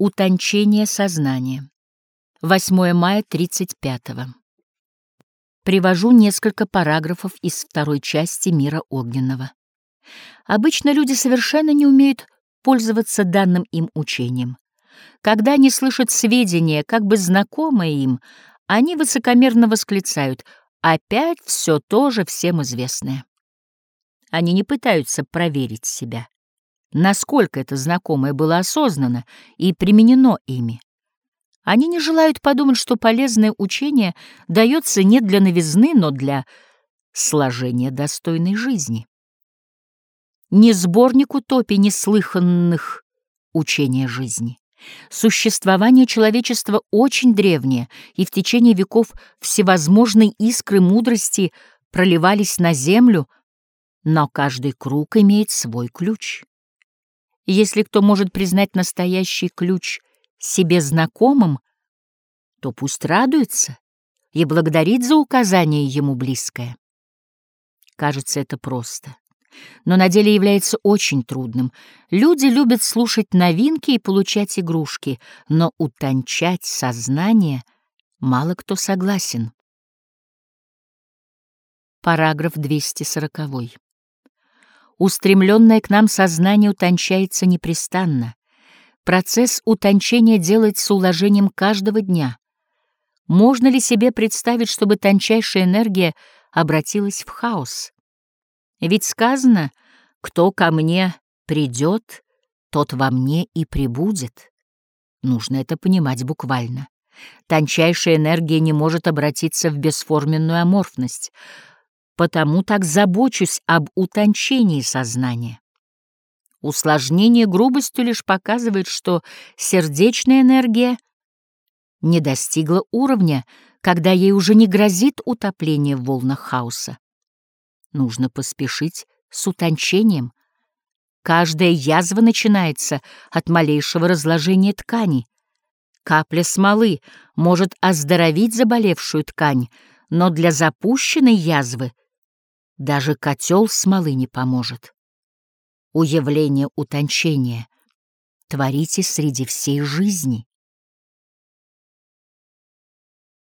Утончение сознания. 8 мая 35 -го. Привожу несколько параграфов из второй части «Мира огненного». Обычно люди совершенно не умеют пользоваться данным им учением. Когда они слышат сведения, как бы знакомые им, они высокомерно восклицают «опять все то же всем известное». Они не пытаются проверить себя насколько это знакомое было осознано и применено ими. Они не желают подумать, что полезное учение дается не для новизны, но для сложения достойной жизни. Не сборник утопий неслыханных учения жизни. Существование человечества очень древнее, и в течение веков всевозможные искры мудрости проливались на землю, но каждый круг имеет свой ключ. Если кто может признать настоящий ключ себе знакомым, то пусть радуется и благодарит за указание ему близкое. Кажется, это просто, но на деле является очень трудным. Люди любят слушать новинки и получать игрушки, но утончать сознание мало кто согласен. Параграф 240. Устремленное к нам сознание утончается непрестанно. Процесс утончения делается уложением каждого дня. Можно ли себе представить, чтобы тончайшая энергия обратилась в хаос? Ведь сказано, кто ко мне придет, тот во мне и прибудет. Нужно это понимать буквально. Тончайшая энергия не может обратиться в бесформенную аморфность — потому так забочусь об утончении сознания. Усложнение грубостью лишь показывает, что сердечная энергия не достигла уровня, когда ей уже не грозит утопление в волнах хаоса. Нужно поспешить с утончением. Каждая язва начинается от малейшего разложения ткани. Капля смолы может оздоровить заболевшую ткань, но для запущенной язвы даже котел смолы не поможет. Уявление утончения творите среди всей жизни.